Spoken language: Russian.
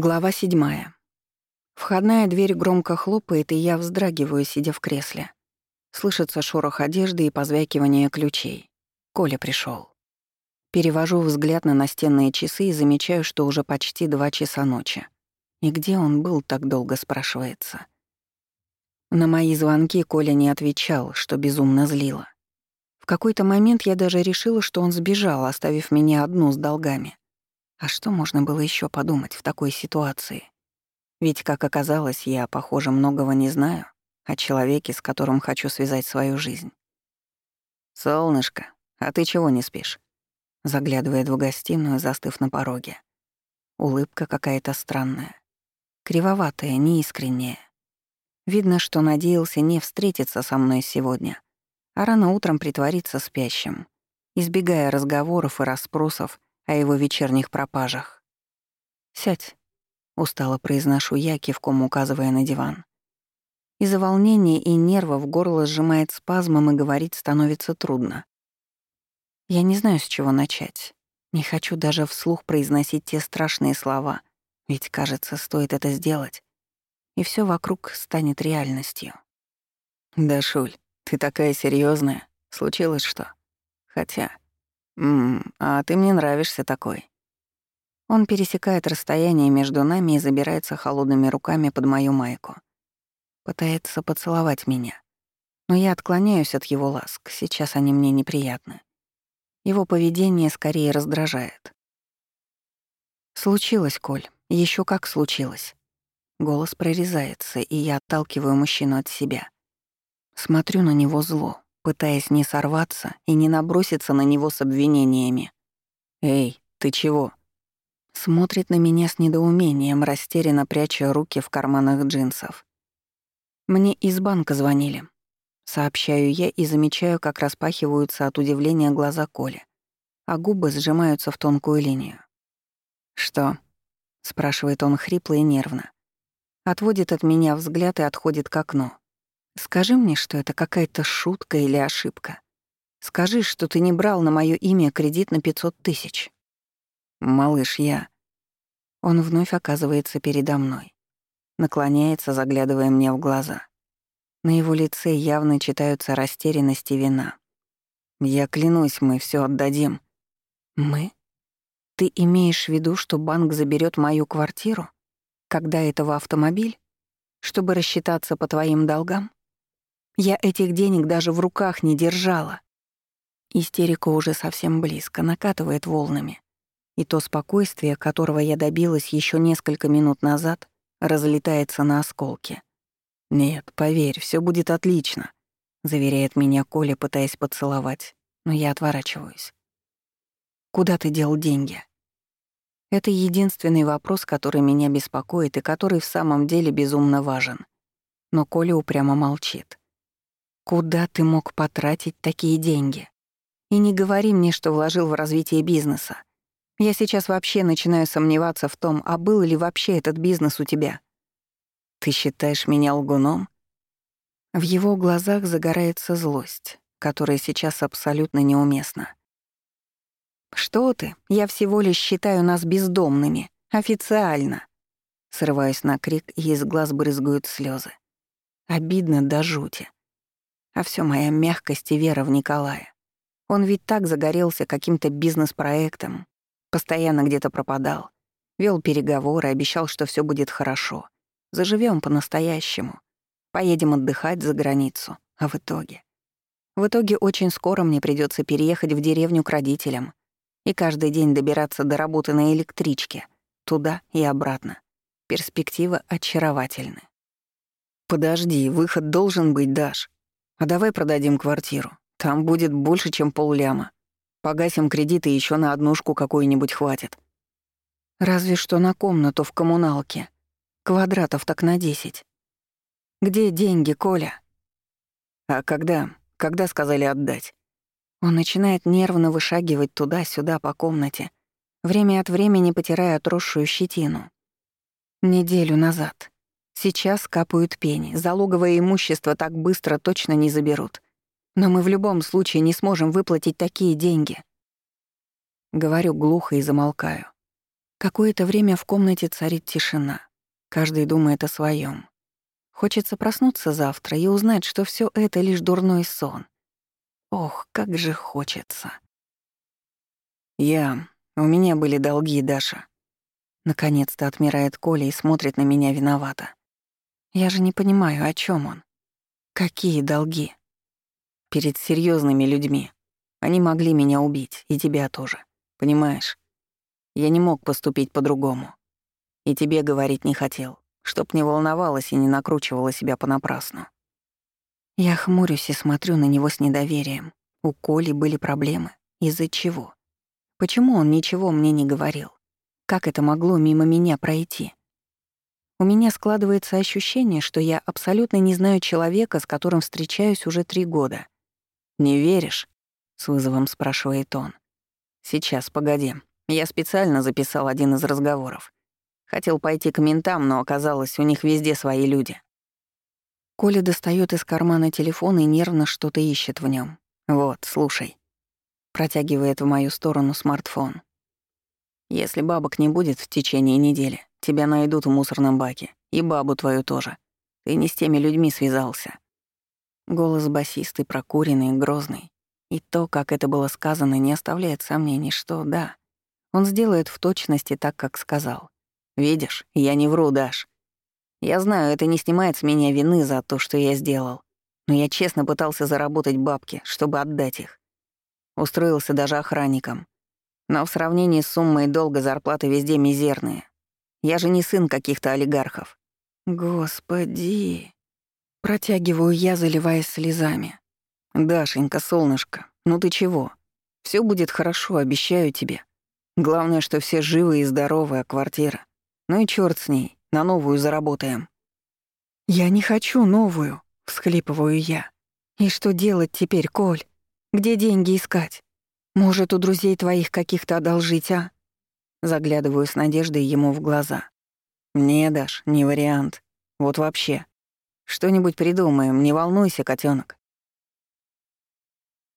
Глава седьмая. Входная дверь громко хлопает, и я вздрагиваю, сидя в кресле. Слышится шорох одежды и позвякивание ключей. Коля пришел. Перевожу взгляд на настенные часы и замечаю, что уже почти два часа ночи. И где он был так долго, спрашивается. На мои звонки Коля не отвечал, что безумно злило. В какой-то момент я даже решила, что он сбежал, оставив меня одну с долгами. А что можно было еще подумать в такой ситуации? Ведь, как оказалось, я, похоже, многого не знаю о человеке, с которым хочу связать свою жизнь. «Солнышко, а ты чего не спишь?» Заглядывает в гостиную, застыв на пороге. Улыбка какая-то странная. Кривоватая, неискренняя. Видно, что надеялся не встретиться со мной сегодня, а рано утром притвориться спящим, избегая разговоров и расспросов о его вечерних пропажах. «Сядь», — устало произношу я, кивком указывая на диван. Из-за волнения и нервов горло сжимает спазмом и говорить становится трудно. Я не знаю, с чего начать. Не хочу даже вслух произносить те страшные слова, ведь, кажется, стоит это сделать, и все вокруг станет реальностью. «Да, Шуль, ты такая серьезная. Случилось что? Хотя...» «Ммм, а ты мне нравишься такой». Он пересекает расстояние между нами и забирается холодными руками под мою майку. Пытается поцеловать меня. Но я отклоняюсь от его ласк, сейчас они мне неприятны. Его поведение скорее раздражает. «Случилось, Коль, еще как случилось». Голос прорезается, и я отталкиваю мужчину от себя. Смотрю на него зло, пытаясь не сорваться и не наброситься на него с обвинениями. «Эй, ты чего?» Смотрит на меня с недоумением, растерянно пряча руки в карманах джинсов. «Мне из банка звонили». Сообщаю я и замечаю, как распахиваются от удивления глаза Коли, а губы сжимаются в тонкую линию. «Что?» — спрашивает он хрипло и нервно. Отводит от меня взгляд и отходит к окну. Скажи мне, что это какая-то шутка или ошибка. Скажи, что ты не брал на моё имя кредит на 500 тысяч. Малыш, я... Он вновь оказывается передо мной. Наклоняется, заглядывая мне в глаза. На его лице явно читаются растерянность и вина. Я клянусь, мы всё отдадим. Мы? Ты имеешь в виду, что банк заберёт мою квартиру? Когда этого автомобиль? Чтобы рассчитаться по твоим долгам? Я этих денег даже в руках не держала. Истерика уже совсем близко, накатывает волнами. И то спокойствие, которого я добилась еще несколько минут назад, разлетается на осколки. «Нет, поверь, все будет отлично», — заверяет меня Коля, пытаясь поцеловать, но я отворачиваюсь. «Куда ты дел деньги?» Это единственный вопрос, который меня беспокоит и который в самом деле безумно важен. Но Коля упрямо молчит. Куда ты мог потратить такие деньги? И не говори мне, что вложил в развитие бизнеса. Я сейчас вообще начинаю сомневаться в том, а был ли вообще этот бизнес у тебя. Ты считаешь меня лгуном? В его глазах загорается злость, которая сейчас абсолютно неуместна. «Что ты? Я всего лишь считаю нас бездомными. Официально!» Срываюсь на крик, из глаз брызгают слезы. Обидно до жути. А все моя мягкость и вера в Николая. Он ведь так загорелся каким-то бизнес-проектом, постоянно где-то пропадал, вел переговоры, обещал, что все будет хорошо. Заживем по-настоящему. Поедем отдыхать за границу. А в итоге? В итоге очень скоро мне придется переехать в деревню к родителям и каждый день добираться до работы на электричке, туда и обратно. Перспектива очаровательны. «Подожди, выход должен быть, Даш», а давай продадим квартиру. Там будет больше, чем полляма. Погасим кредиты еще на однушку какую-нибудь хватит. Разве что на комнату в коммуналке. Квадратов так на десять. Где деньги, Коля? А когда? Когда сказали отдать? Он начинает нервно вышагивать туда-сюда по комнате, время от времени потирая отросшую щетину. Неделю назад. Сейчас капают пени, залоговое имущество так быстро точно не заберут. Но мы в любом случае не сможем выплатить такие деньги. Говорю глухо и замолкаю. Какое-то время в комнате царит тишина. Каждый думает о своем. Хочется проснуться завтра и узнать, что все это лишь дурной сон. Ох, как же хочется. Я... У меня были долги, Даша. Наконец-то отмирает Коля и смотрит на меня виновато. Я же не понимаю, о чем он. Какие долги? Перед серьезными людьми. Они могли меня убить, и тебя тоже. Понимаешь? Я не мог поступить по-другому. И тебе говорить не хотел, чтоб не волновалась и не накручивала себя понапрасну. Я хмурюсь и смотрю на него с недоверием. У Коли были проблемы. Из-за чего? Почему он ничего мне не говорил? Как это могло мимо меня пройти? У меня складывается ощущение, что я абсолютно не знаю человека, с которым встречаюсь уже три года. «Не веришь?» — с вызовом спрашивает он. «Сейчас, погоди. Я специально записал один из разговоров. Хотел пойти к ментам, но оказалось, у них везде свои люди». Коля достает из кармана телефон и нервно что-то ищет в нем. «Вот, слушай». Протягивает в мою сторону смартфон. «Если бабок не будет в течение недели, тебя найдут в мусорном баке. И бабу твою тоже. Ты не с теми людьми связался». Голос басистый, прокуренный, грозный. И то, как это было сказано, не оставляет сомнений, что да, он сделает в точности так, как сказал. «Видишь, я не вру, Даш. Я знаю, это не снимает с меня вины за то, что я сделал, но я честно пытался заработать бабки, чтобы отдать их. Устроился даже охранником. Но в сравнении с суммой долга зарплаты везде мизерные. Я же не сын каких-то олигархов. Господи. Протягиваю я, заливаясь слезами. Дашенька, солнышко, ну ты чего? Все будет хорошо, обещаю тебе. Главное, что все живы и здоровы, а квартира. Ну и черт с ней, на новую заработаем. Я не хочу новую, всхлипываю я. И что делать теперь, Коль? Где деньги искать? Может, у друзей твоих каких-то одолжить, а? Заглядываю с надеждой ему в глаза. Не дашь, не вариант. Вот вообще. Что-нибудь придумаем, не волнуйся, котенок.